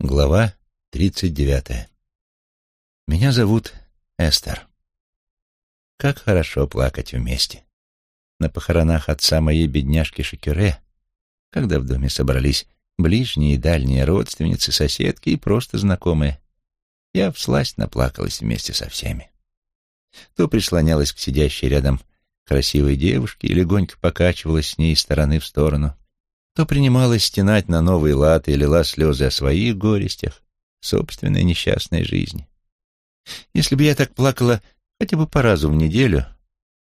Глава тридцать девятая. Меня зовут Эстер. Как хорошо плакать вместе. На похоронах отца моей бедняжки Шекюре, когда в доме собрались ближние и дальние родственницы, соседки и просто знакомые, я всласть наплакалась вместе со всеми. То прислонялась к сидящей рядом красивой девушке и легонько покачивалась с ней из стороны в сторону, то принималась стенать на новый лад и лила слезы о своих горестях, собственной несчастной жизни. Если бы я так плакала хотя бы по разу в неделю,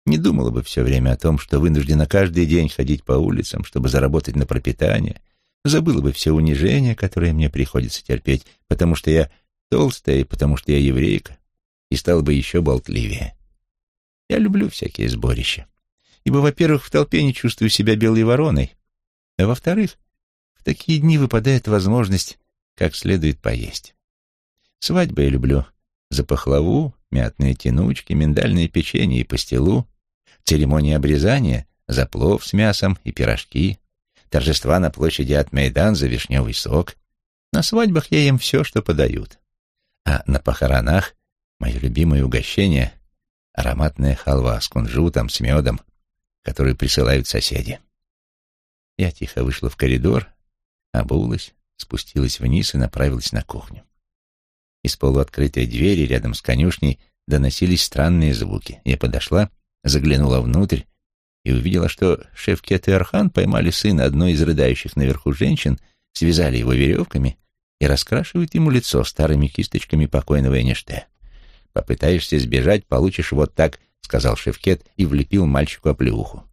не думала бы все время о том, что вынуждена каждый день ходить по улицам, чтобы заработать на пропитание, забыла бы все унижения, которые мне приходится терпеть, потому что я толстая и потому что я еврейка, и стала бы еще болтливее. Я люблю всякие сборища, ибо, во-первых, в толпе не чувствую себя белой вороной, а во-вторых, в такие дни выпадает возможность как следует поесть. Свадьбы я люблю за пахлаву, мятные тянучки, миндальные печенье и пастилу, церемонии обрезания за плов с мясом и пирожки, торжества на площади от Мейдан за вишневый сок. На свадьбах я ем все, что подают. А на похоронах мое любимое угощение — ароматная халва с кунжутом, с медом, которую присылают соседи. Я тихо вышла в коридор, обулась, спустилась вниз и направилась на кухню. Из полуоткрытой двери рядом с конюшней доносились странные звуки. Я подошла, заглянула внутрь и увидела, что шеф Кет и Архан поймали сына одной из рыдающих наверху женщин, связали его веревками и раскрашивают ему лицо старыми кисточками покойного Эниште. «Попытаешься сбежать, получишь вот так», — сказал Шевкет и влепил мальчику оплеуху.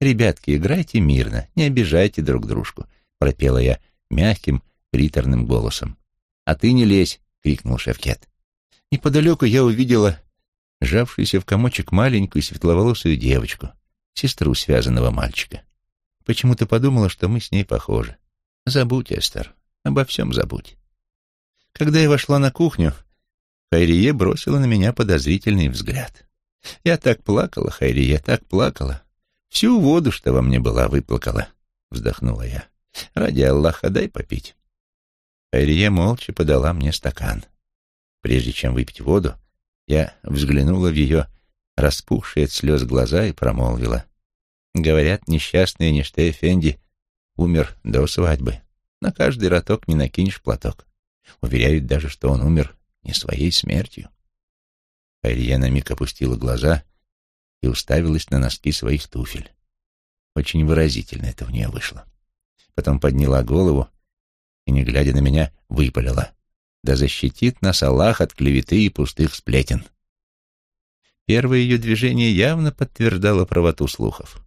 «Ребятки, играйте мирно, не обижайте друг дружку», — пропела я мягким, приторным голосом. «А ты не лезь!» — крикнул Шевкет. Неподалеку я увидела сжавшуюся в комочек маленькую светловолосую девочку, сестру связанного мальчика. Почему-то подумала, что мы с ней похожи. Забудь, Эстер, обо всем забудь. Когда я вошла на кухню, Хайрие бросила на меня подозрительный взгляд. Я так плакала, Хайрие, так плакала. Всю воду, что во мне была, выплакала, — вздохнула я. Ради Аллаха, дай попить. Айрия молча подала мне стакан. Прежде чем выпить воду, я взглянула в ее распухшие от слез глаза и промолвила. Говорят, несчастный Ништей Фенди умер до свадьбы. На каждый роток не накинешь платок. Уверяют даже, что он умер не своей смертью. Айрия на миг опустила глаза — и уставилась на носки своих туфель. Очень выразительно это в нее вышло. Потом подняла голову и, не глядя на меня, выпалила. Да защитит нас Аллах от клеветы и пустых сплетен. Первое ее движение явно подтверждало правоту слухов.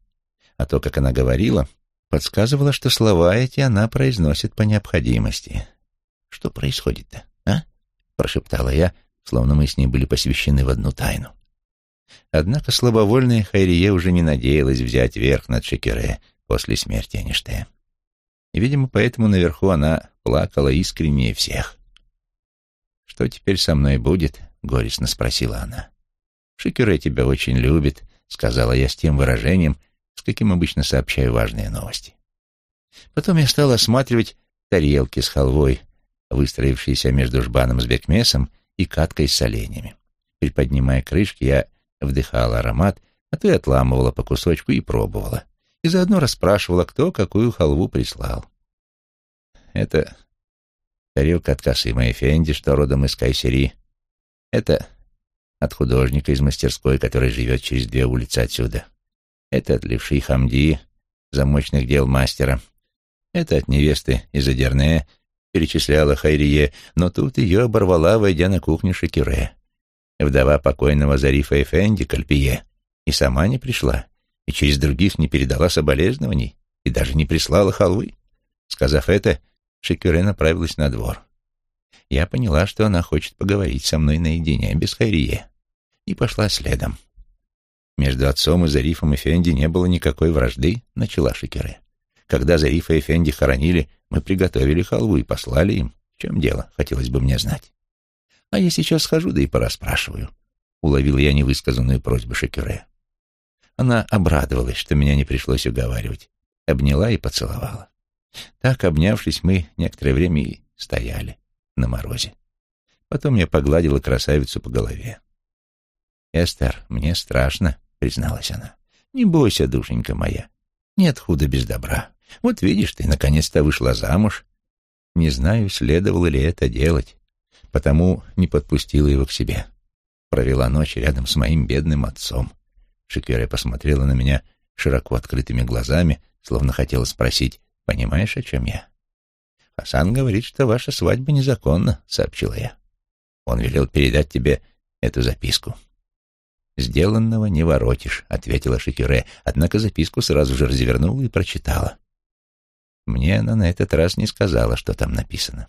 А то, как она говорила, подсказывало, что слова эти она произносит по необходимости. «Что происходит-то, а?» — прошептала я, словно мы с ней были посвящены в одну тайну. Однако слабовольная Хайрие уже не надеялась взять верх над Шекере после смерти Эништея. И, видимо, поэтому наверху она плакала искреннее всех. «Что теперь со мной будет?» — горестно спросила она. «Шекере тебя очень любит», — сказала я с тем выражением, с каким обычно сообщаю важные новости. Потом я стала осматривать тарелки с халвой, выстроившиеся между жбаном с бекмесом и каткой с соленьями. Приподнимая крышки, я вдыхала аромат, а то и отламывала по кусочку и пробовала. И заодно расспрашивала, кто какую халву прислал. Это тарелка от Касыма Эфенди, что родом из Кайсери. Это от художника из мастерской, который живет через две улицы отсюда. Это от левши Хамди, замочных дел мастера. Это от невесты из Адерне, перечисляла Хайрие, но тут ее оборвала, войдя на кухню Шакире вдова покойного Зарифа Эфенди Кальпие, и сама не пришла, и через других не передала соболезнований, и даже не прислала халвы. Сказав это, Шекюре направилась на двор. Я поняла, что она хочет поговорить со мной наедине, без Хайрие, и пошла следом. Между отцом и Зарифом Эфенди не было никакой вражды, начала Шекюре. Когда Зарифа Эфенди хоронили, мы приготовили халву и послали им. В чем дело, хотелось бы мне знать. А я сейчас схожу, да и порасспрашиваю. Уловил я невысказанную просьбу Шекюре. Она обрадовалась, что меня не пришлось уговаривать. Обняла и поцеловала. Так, обнявшись, мы некоторое время и стояли, на морозе. Потом я погладила красавицу по голове. «Эстер, мне страшно», — призналась она. «Не бойся, душенька моя. Нет худа без добра. Вот видишь, ты наконец-то вышла замуж. Не знаю, следовало ли это делать, потому не подпустила его к себе. Провела ночь рядом с моим бедным отцом. Шикере посмотрела на меня широко открытыми глазами, словно хотела спросить, понимаешь, о чем я? «Хасан говорит, что ваша свадьба незаконна», — сообщила я. «Он велел передать тебе эту записку». «Сделанного не воротишь», — ответила Шикюре, однако записку сразу же развернула и прочитала. Мне она на этот раз не сказала, что там написано.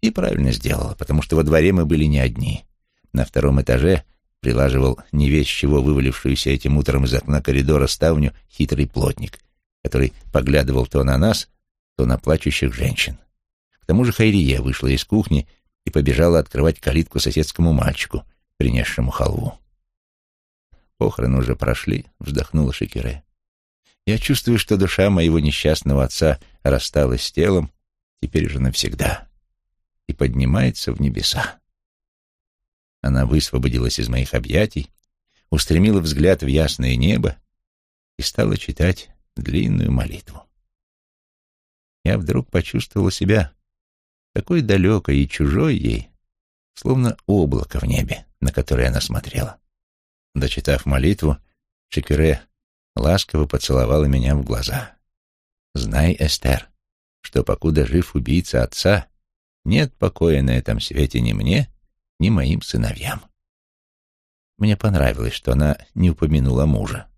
И правильно сделала, потому что во дворе мы были не одни. На втором этаже прилаживал не весь чего вывалившуюся этим утром из окна коридора ставню хитрый плотник, который поглядывал то на нас, то на плачущих женщин. К тому же Хайрия вышла из кухни и побежала открывать калитку соседскому мальчику, принесшему халву. Похороны уже прошли, вздохнула Шекере. Я чувствую, что душа моего несчастного отца рассталась с телом, теперь уже навсегда, и поднимается в небеса. Она высвободилась из моих объятий, устремила взгляд в ясное небо и стала читать длинную молитву. Я вдруг почувствовала себя такой далекой и чужой ей, словно облако в небе, на которое она смотрела. Дочитав молитву, Чекюре ласково поцеловала меня в глаза. «Знай, Эстер, что покуда жив убийца отца, нет покоя на этом свете ни мне, ни моим сыновьям». Мне понравилось, что она не упомянула мужа.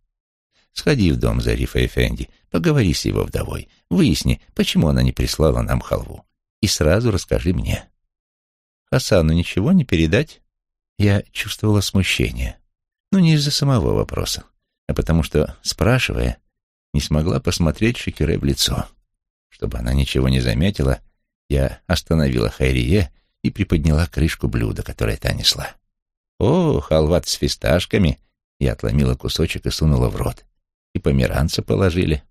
Сходи в дом Зарифа Эфенди, поговори с его вдовой, выясни, почему она не прислала нам халву, и сразу расскажи мне. Хасану ничего не передать? Я чувствовала смущение, но не из-за самого вопроса а потому что, спрашивая, не смогла посмотреть Шекюре в лицо. Чтобы она ничего не заметила, я остановила Хайрие и приподняла крышку блюда, которое та несла. «О, халват с фисташками!» Я отломила кусочек и сунула в рот. И померанца положили.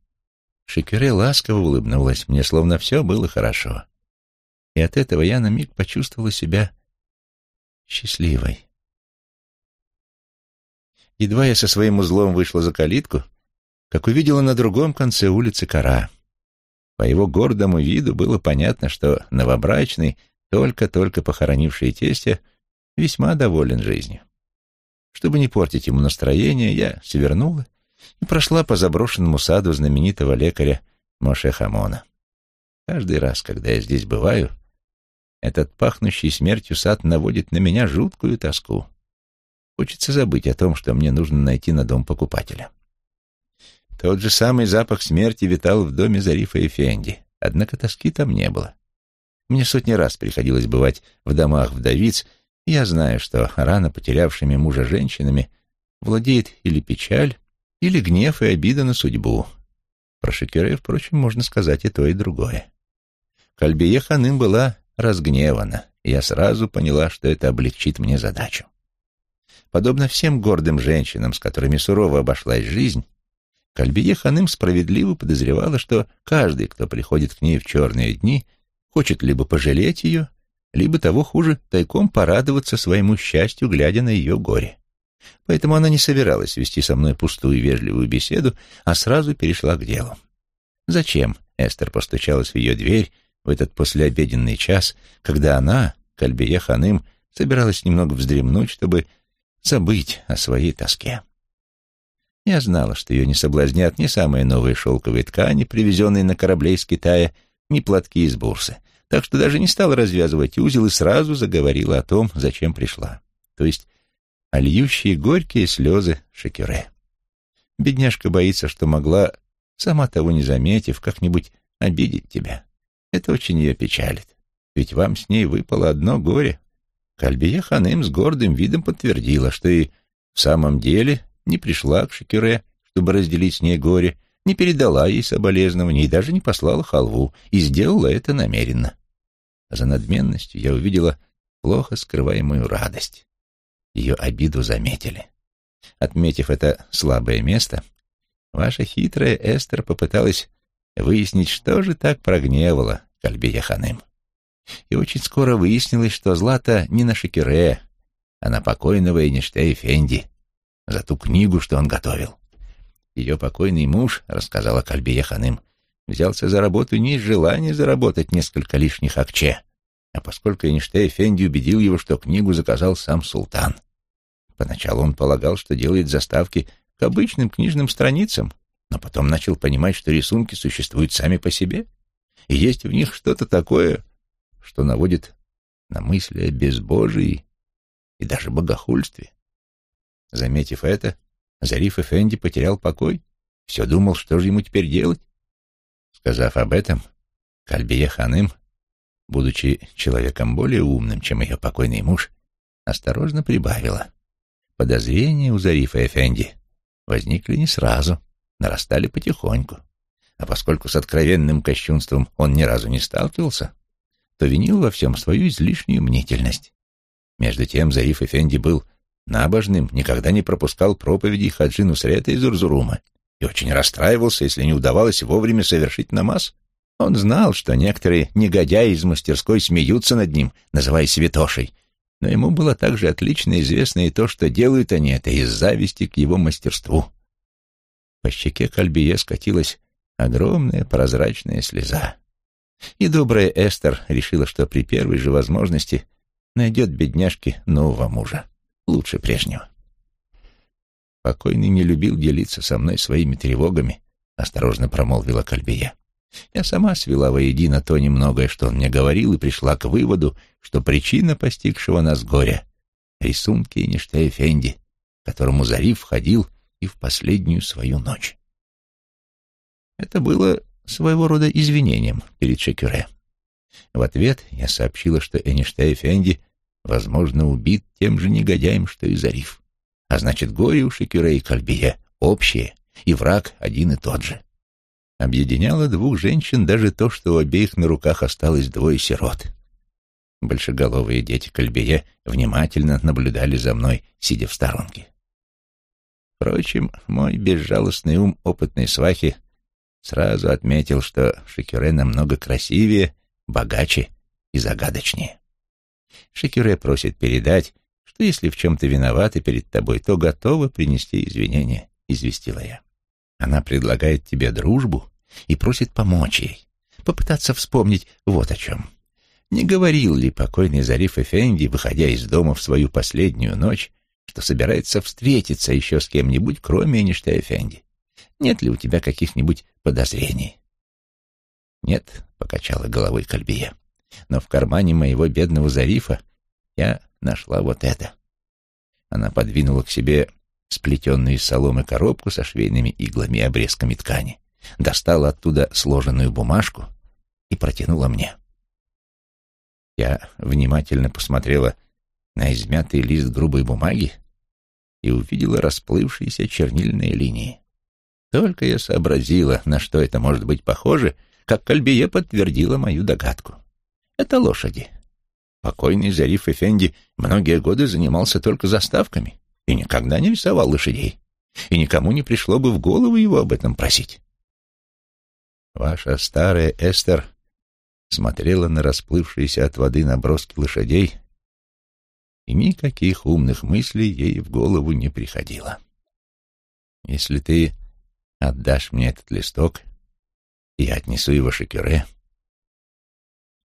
Шекюре ласково улыбнулась мне, словно все было хорошо. И от этого я на миг почувствовала себя счастливой. Едва я со своим узлом вышла за калитку, как увидела на другом конце улицы кора. По его гордому виду было понятно, что новобрачный, только-только похоронивший тестя, весьма доволен жизнью. Чтобы не портить ему настроение, я свернула и прошла по заброшенному саду знаменитого лекаря Моше Хамона. Каждый раз, когда я здесь бываю, этот пахнущий смертью сад наводит на меня жуткую тоску. Хочется забыть о том, что мне нужно найти на дом покупателя. Тот же самый запах смерти витал в доме Зарифа и Фенди, однако тоски там не было. Мне сотни раз приходилось бывать в домах вдовиц, и я знаю, что рано потерявшими мужа женщинами владеет или печаль, или гнев и обида на судьбу. Про Шекере, впрочем, можно сказать и то, и другое. Кальбие Ханым была разгневана, и я сразу поняла, что это облегчит мне задачу. Подобно всем гордым женщинам, с которыми сурово обошлась жизнь, Кальбие Ханым справедливо подозревала, что каждый, кто приходит к ней в черные дни, хочет либо пожалеть ее, либо того хуже, тайком порадоваться своему счастью, глядя на ее горе. Поэтому она не собиралась вести со мной пустую вежливую беседу, а сразу перешла к делу. «Зачем?» — Эстер постучалась в ее дверь в этот послеобеденный час, когда она, Кальбие Ханым, собиралась немного вздремнуть, чтобы забыть о своей тоске. Я знала, что ее не соблазнят ни самые новые шелковые ткани, привезенные на корабле из Китая, ни платки из бурсы, так что даже не стала развязывать узел и сразу заговорила о том, зачем пришла, то есть о льющие горькие слезы Шекюре. Бедняжка боится, что могла, сама того не заметив, как-нибудь обидеть тебя. Это очень ее печалит, ведь вам с ней выпало одно горе, Кальбия Ханым с гордым видом подтвердила, что и в самом деле не пришла к Шекюре, чтобы разделить с ней горе, не передала ей соболезнования и даже не послала халву, и сделала это намеренно. А за надменностью я увидела плохо скрываемую радость. Ее обиду заметили. Отметив это слабое место, ваша хитрая Эстер попыталась выяснить, что же так прогневало Кальбия Ханым. И очень скоро выяснилось, что Злата не на Шекере, а на покойного Эништея Фенди за ту книгу, что он готовил. Ее покойный муж, рассказала Кальбия Ханым, взялся за работу не из желания заработать несколько лишних акче, а поскольку Эйнштейн Фенди убедил его, что книгу заказал сам султан. Поначалу он полагал, что делает заставки к обычным книжным страницам, но потом начал понимать, что рисунки существуют сами по себе, и есть в них что-то такое, что наводит на мысли о безбожии и даже богохульстве. Заметив это, Зариф Эфенди потерял покой, все думал, что же ему теперь делать. Сказав об этом, Кальбия Ханым, будучи человеком более умным, чем ее покойный муж, осторожно прибавила. Подозрения у Зарифа Эфенди возникли не сразу, нарастали потихоньку. А поскольку с откровенным кощунством он ни разу не сталкивался, то винил во всем свою излишнюю мнительность. Между тем Зариф Эфенди был набожным, никогда не пропускал проповедей Хаджи Нусрета из Урзурума и очень расстраивался, если не удавалось вовремя совершить намаз. Он знал, что некоторые негодяи из мастерской смеются над ним, называя святошей, но ему было также отлично известно и то, что делают они это из зависти к его мастерству. По щеке Кальбие скатилась огромная прозрачная слеза. И добрая Эстер решила, что при первой же возможности найдет бедняжке нового мужа, лучше прежнего. Покойный не любил делиться со мной своими тревогами, осторожно промолвила Кальбия. Я сама свела воедино то немногое, что он мне говорил, и пришла к выводу, что причина постигшего нас горя — рисунки Эйнштейн Фенди, которому Зариф входил и в последнюю свою ночь. Это было своего рода извинением перед Шекюре. В ответ я сообщила, что Эйнштейн Фенди, возможно, убит тем же негодяем, что и Зариф. А значит, горе у Шекюре и Кальбие общее, и враг один и тот же. Объединяло двух женщин даже то, что у обеих на руках осталось двое сирот. Большеголовые дети Кальбие внимательно наблюдали за мной, сидя в сторонке. Впрочем, мой безжалостный ум опытной свахи сразу отметил, что Шекюре намного красивее, богаче и загадочнее. Шекюре просит передать, что если в чем-то виноваты перед тобой, то готова принести извинения, — известила я. Она предлагает тебе дружбу и просит помочь ей, попытаться вспомнить вот о чем. Не говорил ли покойный Зариф Эфенди, выходя из дома в свою последнюю ночь, что собирается встретиться еще с кем-нибудь, кроме Эништея Эфенди? Нет ли у тебя каких-нибудь подозрений? Нет, — покачала головой Кальбия, — но в кармане моего бедного Зарифа я нашла вот это. Она подвинула к себе сплетенную из соломы коробку со швейными иглами и обрезками ткани, достала оттуда сложенную бумажку и протянула мне. Я внимательно посмотрела на измятый лист грубой бумаги и увидела расплывшиеся чернильные линии. Только я сообразила, на что это может быть похоже, как Кальбие подтвердила мою догадку. Это лошади. Покойный Зариф Эфенди многие годы занимался только заставками и никогда не рисовал лошадей, и никому не пришло бы в голову его об этом просить. Ваша старая Эстер смотрела на расплывшиеся от воды наброски лошадей, и никаких умных мыслей ей в голову не приходило. Если ты отдашь мне этот листок, я отнесу его Шекюре,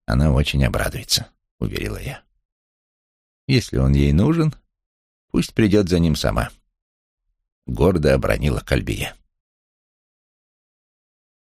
она очень обрадуется, — уверила я. Если он ей нужен, пусть придет за ним сама. Гордо обронила Кальбия.